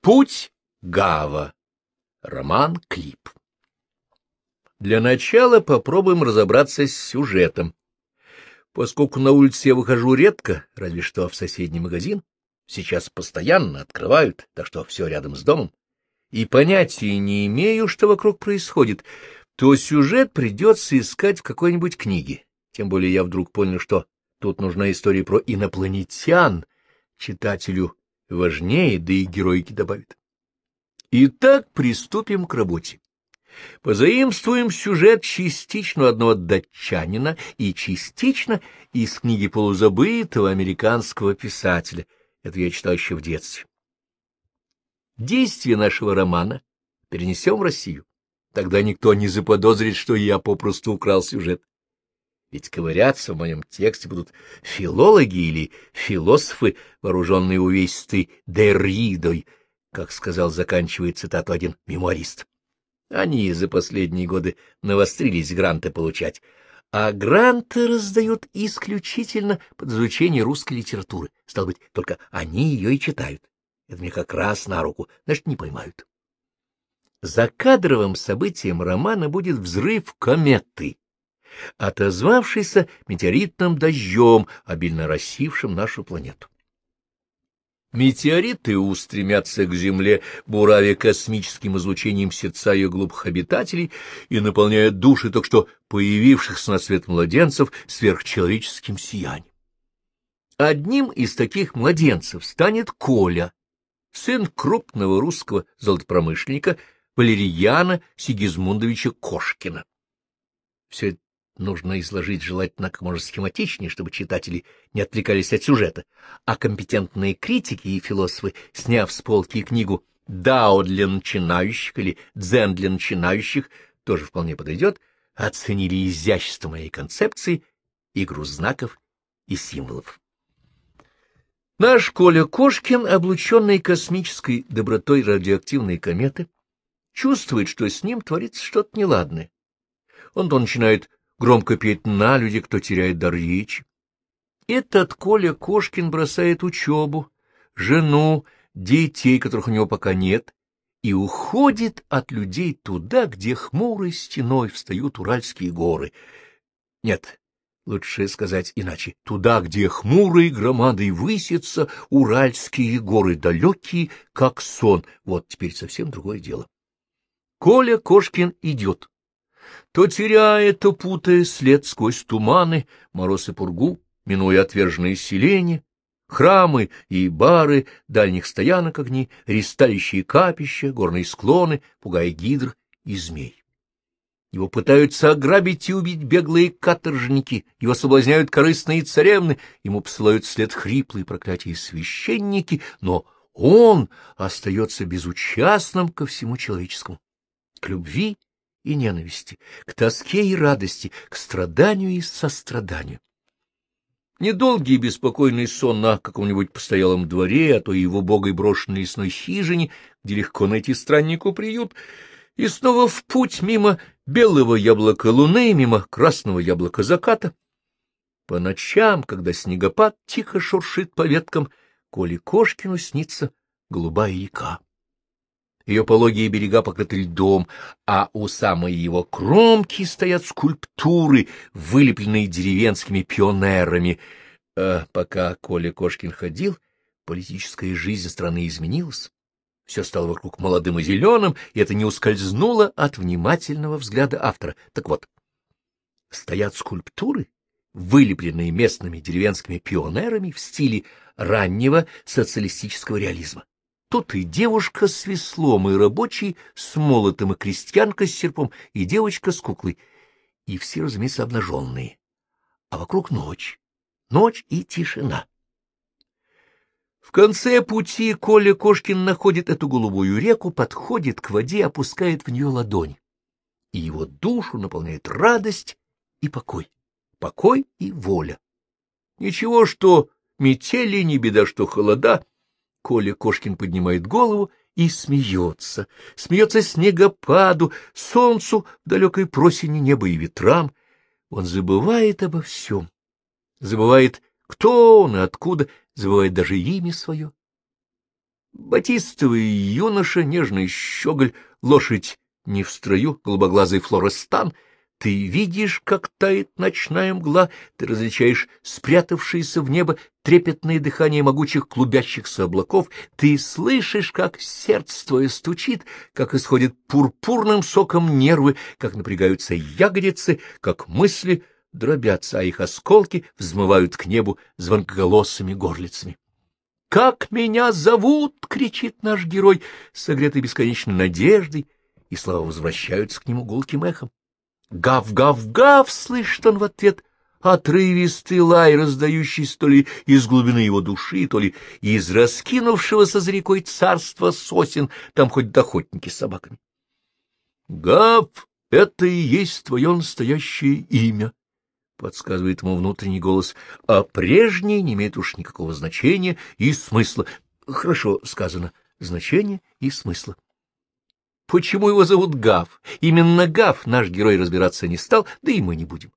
Путь Гава. Роман-клип. Для начала попробуем разобраться с сюжетом. Поскольку на улице я выхожу редко, разве что в соседний магазин, сейчас постоянно открывают, так что все рядом с домом, и понятия не имею, что вокруг происходит, то сюжет придется искать в какой-нибудь книге. Тем более я вдруг понял, что тут нужна история про инопланетян. Читателю важнее, да и героики добавит. Итак, приступим к работе. Позаимствуем сюжет частично одного датчанина и частично из книги полузабытого американского писателя. Это я читал еще в детстве. Действие нашего романа перенесем в Россию. Тогда никто не заподозрит, что я попросту украл сюжет. Ведь ковыряться в моем тексте будут филологи или философы, вооруженные увесистой деридой, как сказал, заканчивая цитату один мемуарист. Они за последние годы навострились гранты получать, а гранты раздают исключительно под изучение русской литературы. Стало быть, только они ее и читают. Это мне как раз на руку, значит, не поймают. За кадровым событием романа будет взрыв кометы, отозвавшийся метеоритным дождем, обильно рассившим нашу планету. Метеориты устремятся к Земле, буравя космическим излучением сердца ее глубоких обитателей и наполняя души только что появившихся на свет младенцев сверхчеловеческим сиянием. Одним из таких младенцев станет Коля, сын крупного русского золотопромышленника Валерьяна Сигизмундовича Кошкина. Все это нужно изложить желательно как можно схематичнее, чтобы читатели не отвлекались от сюжета, а компетентные критики и философы, сняв с полки книгу «Дао для начинающих» или «Дзен для начинающих», тоже вполне подойдет, оценили изящество моей концепции, игру знаков и символов. Наш Коля Кошкин, облученный космической добротой радиоактивной кометы, чувствует, что с ним творится что-то неладное. Он то начинает громко петь на люди, кто теряет дар речи. Этот Коля Кошкин бросает учебу, жену, детей, которых у него пока нет, и уходит от людей туда, где хмурой стеной встают Уральские горы. Нет, лучше сказать иначе, туда, где хмурой громадой высятся Уральские горы, далекие, как сон. Вот теперь совсем другое дело. Коля Кошкин идет то теряя, то путая след сквозь туманы, мороз и пургу, минуя отверженные селения, храмы и бары, дальних стоянок огни, ристалища капища, горные склоны, пугая гидр и змей. Его пытаются ограбить и убить беглые каторжники, его соблазняют корыстные царевны, ему посылают след хриплые проклятия священники, но он остается безучастным ко всему человеческому, к любви и ненависти, к тоске и радости, к страданию и состраданию. Недолгий беспокойный сон на каком-нибудь постоялом дворе, а то и в убогой брошенной лесной хижине, где легко найти страннику приют, и снова в путь мимо белого яблока луны, мимо красного яблока заката. По ночам, когда снегопад тихо шуршит по веткам, Коле Кошкину снится голубая река. Ее пологие берега покрыты льдом, а у самой его кромки стоят скульптуры, вылепленные деревенскими пионерами. А пока Коля Кошкин ходил, политическая жизнь страны изменилась. Все стало вокруг молодым и зеленым, и это не ускользнуло от внимательного взгляда автора. Так вот, стоят скульптуры, вылепленные местными деревенскими пионерами в стиле раннего социалистического реализма. Тут и девушка с веслом, и рабочий с молотом, и крестьянка с серпом, и девочка с куклой. И все, разумеется, обнаженные. А вокруг ночь. Ночь и тишина. В конце пути Коля Кошкин находит эту голубую реку, подходит к воде, опускает в нее ладонь. И его душу наполняет радость и покой. Покой и воля. Ничего, что метели, не беда, что холода — Коля Кошкин поднимает голову и смеется. Смеется снегопаду, солнцу, далекой просени неба и ветрам. Он забывает обо всем. Забывает, кто он и откуда, забывает даже имя свое. Батистовый юноша, нежный щеголь, лошадь не в строю, голубоглазый флорестан — ты видишь, как тает ночная мгла, ты различаешь спрятавшееся в небо трепетное дыхание могучих клубящихся облаков, ты слышишь, как сердце твое стучит, как исходит пурпурным соком нервы, как напрягаются ягодицы, как мысли дробятся, а их осколки взмывают к небу звонкоголосыми горлицами. «Как меня зовут!» — кричит наш герой, согретый бесконечной надеждой, и слова возвращаются к нему гулким эхом. Гав-гав-гав, слышит он в ответ, отрывистый лай, раздающийся то ли из глубины его души, то ли из раскинувшегося за рекой царства сосен, там хоть охотники с собаками. Гав — это и есть твое настоящее имя, — подсказывает ему внутренний голос, — а прежнее не имеет уж никакого значения и смысла. Хорошо сказано, значение и смысла. Почему его зовут Гав? Именно Гав наш герой разбираться не стал, да и мы не будем.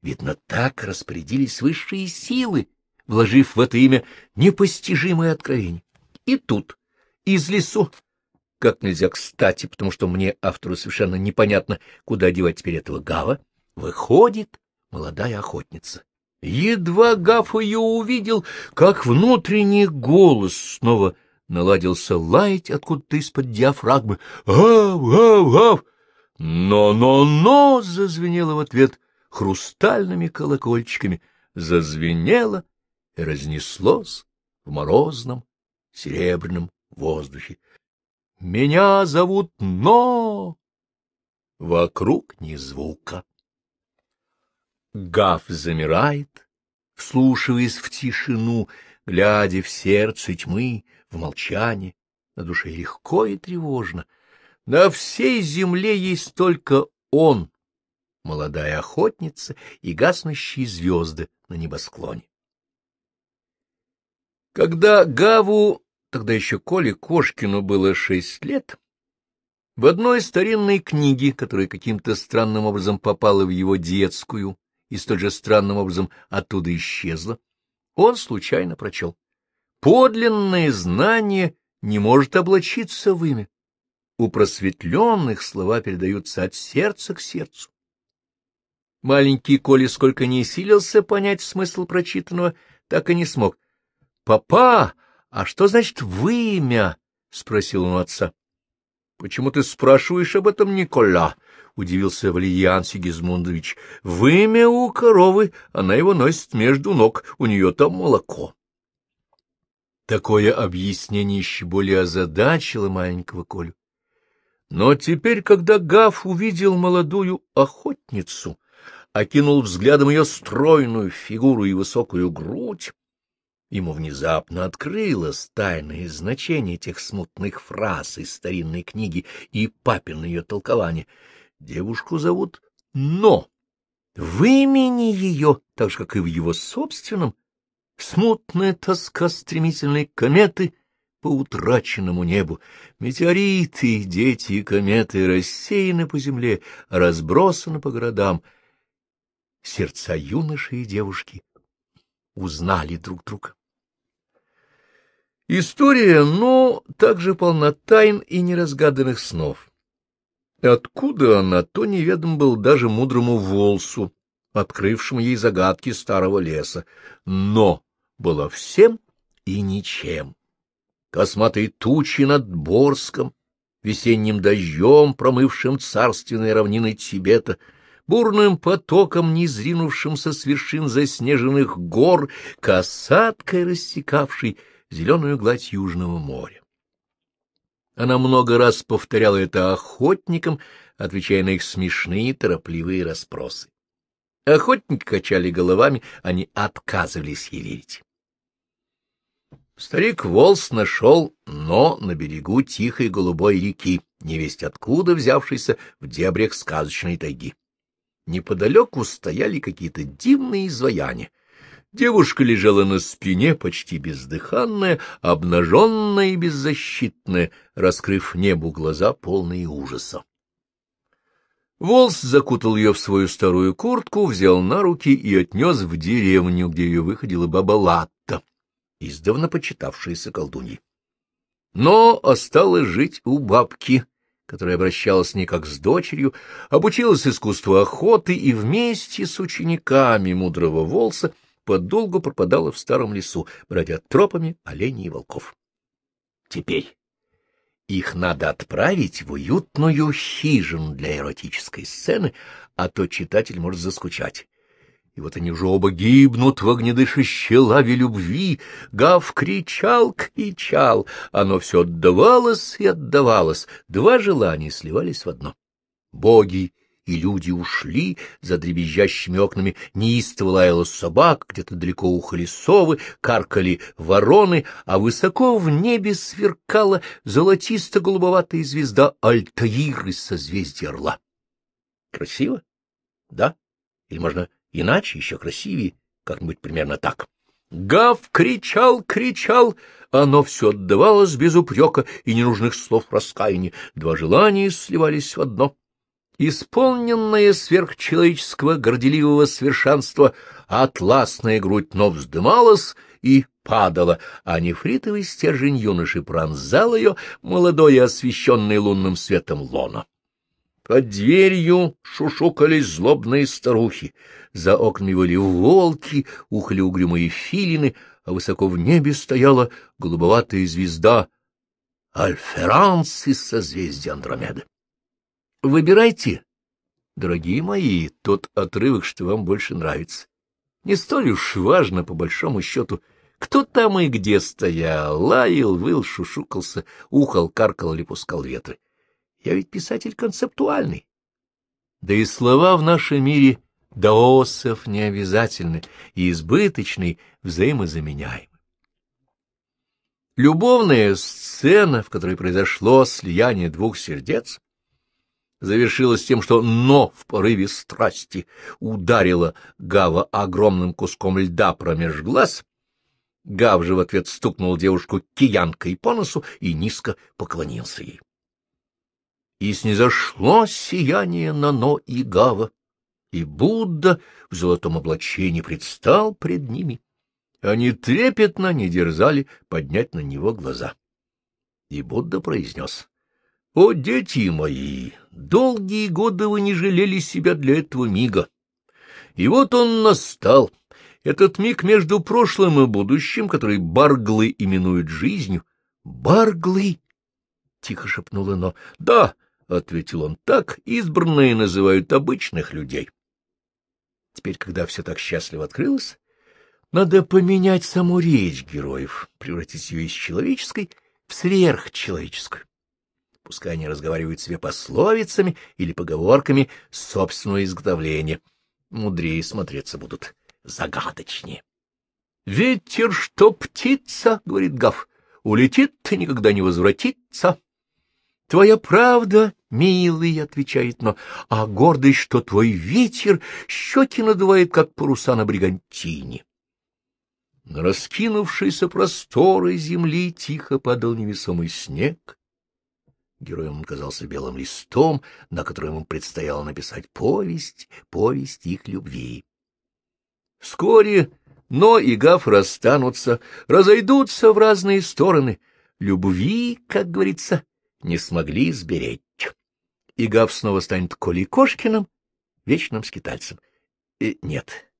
Видно, так распорядились высшие силы, вложив в это имя непостижимое откровение. И тут, из лесу, как нельзя кстати, потому что мне, автору, совершенно непонятно, куда девать теперь этого Гава, выходит молодая охотница. Едва Гав ее увидел, как внутренний голос снова наладился лаять откуда-то из-под диафрагмы. «Гав, гав, гав!» «Но-но-но!» — зазвенело в ответ хрустальными колокольчиками. Зазвенело и разнеслось в морозном серебряном воздухе. «Меня зовут Но!» Вокруг ни звука. Гав замирает, вслушиваясь в тишину, глядя в сердце тьмы, в молчании, на душе легко и тревожно. На всей земле есть только он, молодая охотница и гаснущие звезды на небосклоне. Когда Гаву, тогда еще Коле Кошкину было шесть лет, в одной старинной книге, которая каким-то странным образом попала в его детскую и столь же странным образом оттуда исчезла, он случайно прочел. Подлинное знание не может облачиться в имя. У просветленных слова передаются от сердца к сердцу. Маленький Коля сколько не силился понять смысл прочитанного, так и не смог. — Папа, а что значит «вымя»? — спросил он отца. — Почему ты спрашиваешь об этом, Никола? — удивился Валерьян Сигизмундович. — Вымя у коровы, она его носит между ног, у нее там молоко. Такое объяснение еще более озадачило маленького Колю. Но теперь, когда Гав увидел молодую охотницу, окинул взглядом ее стройную фигуру и высокую грудь, ему внезапно открылось тайное значение тех смутных фраз из старинной книги и папин ее толкование. Девушку зовут Но. В имени ее, так же, как и в его собственном, смутная тоска стремительной кометы по утраченному небу. Метеориты, дети и кометы рассеяны по земле, разбросаны по городам. Сердца юноши и девушки узнали друг друга. История, но также полна тайн и неразгаданных снов. Откуда она, то неведом был даже мудрому Волсу, открывшему ей загадки старого леса. Но была всем и ничем. Косматые тучи над Борском, весенним дождем, промывшим царственной равнины Тибета, бурным потоком, низринувшимся с вершин заснеженных гор, касаткой рассекавшей зеленую гладь Южного моря. Она много раз повторяла это охотникам, отвечая на их смешные торопливые расспросы. Охотники качали головами, они отказывались ей верить. Старик Волс нашел но на берегу тихой голубой реки, невесть откуда взявшейся в дебрях сказочной тайги. Неподалеку стояли какие-то дивные изваяния. Девушка лежала на спине, почти бездыханная, обнаженная и беззащитная, раскрыв небу глаза, полные ужаса. Волс закутал ее в свою старую куртку, взял на руки и отнес в деревню, где ее выходила баба Латта, издавна почитавшаяся колдуньей. но осталось жить у бабки, которая обращалась с ней как с дочерью, обучилась искусству охоты и вместе с учениками мудрого волса подолгу пропадала в старом лесу, бродя тропами оленей и волков. Теперь их надо отправить в уютную хижину для эротической сцены, а то читатель может заскучать. И вот они уже оба гибнут в огнедышащей лаве любви. Гав кричал, кричал. Оно все отдавалось и отдавалось. Два желания сливались в одно. Боги и люди ушли, за дребезжащими окнами неистово лаяла собак, где-то далеко ухали совы, каркали вороны, а высоко в небе сверкала золотисто-голубоватая звезда Альтаир из созвездия Орла. Красиво? Да? Или можно иначе, еще красивее, как-нибудь примерно так? Гав кричал, кричал, оно все отдавалось без упрека и ненужных слов раскаяния. Два желания сливались в одно — Исполненная сверхчеловеческого горделивого совершенства, атласная грудь но вздымалась и падала, а нефритовый стержень юноши пронзал ее, молодое, освещенное лунным светом лона. Под дверью шушукались злобные старухи, за окнами были волки, ухали угрюмые филины, а высоко в небе стояла голубоватая звезда Альферанс из созвездия Андромеды. Выбирайте, дорогие мои, тот отрывок, что вам больше нравится. Не столь уж важно, по большому счету, кто там и где стоял, лаял, выл, шушукался, ухал, каркал или пускал ветры. Я ведь писатель концептуальный. Да и слова в нашем мире даосов не обязательны и избыточны, взаимозаменяемы. Любовная сцена, в которой произошло слияние двух сердец, завершилось тем, что «но» в порыве страсти ударило Гава огромным куском льда промеж глаз. Гав же в ответ стукнул девушку киянкой по носу и низко поклонился ей. И снизошло сияние на «но» и Гава, и Будда в золотом облачении предстал пред ними. Они трепетно не дерзали поднять на него глаза. И Будда произнес — о, дети мои, долгие годы вы не жалели себя для этого мига. И вот он настал, этот миг между прошлым и будущим, который барглы именуют жизнью. Барглы? — тихо шепнула но. — Да, — ответил он, — так избранные называют обычных людей. Теперь, когда все так счастливо открылось, надо поменять саму речь героев, превратить ее из человеческой в сверхчеловеческую пускай они разговаривают себе пословицами или поговорками собственного изготовления. Мудрее смотреться будут, загадочнее. — Ветер, что птица, — говорит Гав, — улетит и никогда не возвратится. — Твоя правда, милый, — отвечает но, — а гордость, что твой ветер щеки надувает, как паруса на бригантине. На раскинувшиеся просторы земли тихо падал невесомый снег, Героем он казался белым листом, на котором ему предстояло написать повесть, повесть их любви. Вскоре Но и Гаф расстанутся, разойдутся в разные стороны. Любви, как говорится, не смогли сберечь. И Гав снова станет Колей Кошкиным, вечным скитальцем. И нет,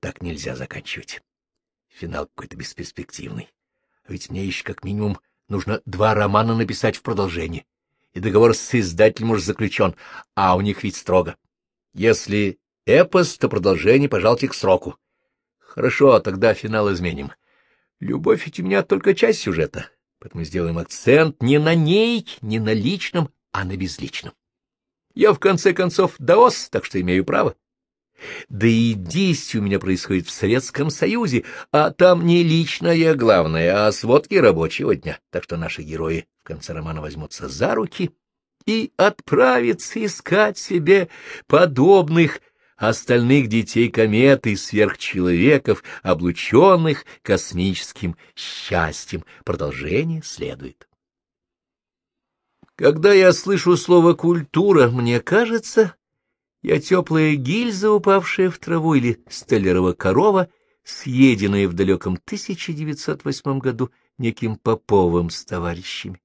так нельзя заканчивать. Финал какой-то бесперспективный. Ведь мне еще как минимум Нужно два романа написать в продолжение, и договор с издателем уже заключен, а у них ведь строго. Если эпос, то продолжение, пожалуйте, к сроку. Хорошо, тогда финал изменим. Любовь ведь у меня только часть сюжета, поэтому сделаем акцент не на ней, не на личном, а на безличном. Я, в конце концов, даос, так что имею право. Да и действие у меня происходит в Советском Союзе, а там не личное главное, а сводки рабочего дня. Так что наши герои в конце романа возьмутся за руки и отправятся искать себе подобных остальных детей кометы, сверхчеловеков, облученных космическим счастьем. Продолжение следует. Когда я слышу слово «культура», мне кажется, я теплая гильза, упавшая в траву, или столярова корова, съеденная в далеком 1908 году неким Поповым с товарищами.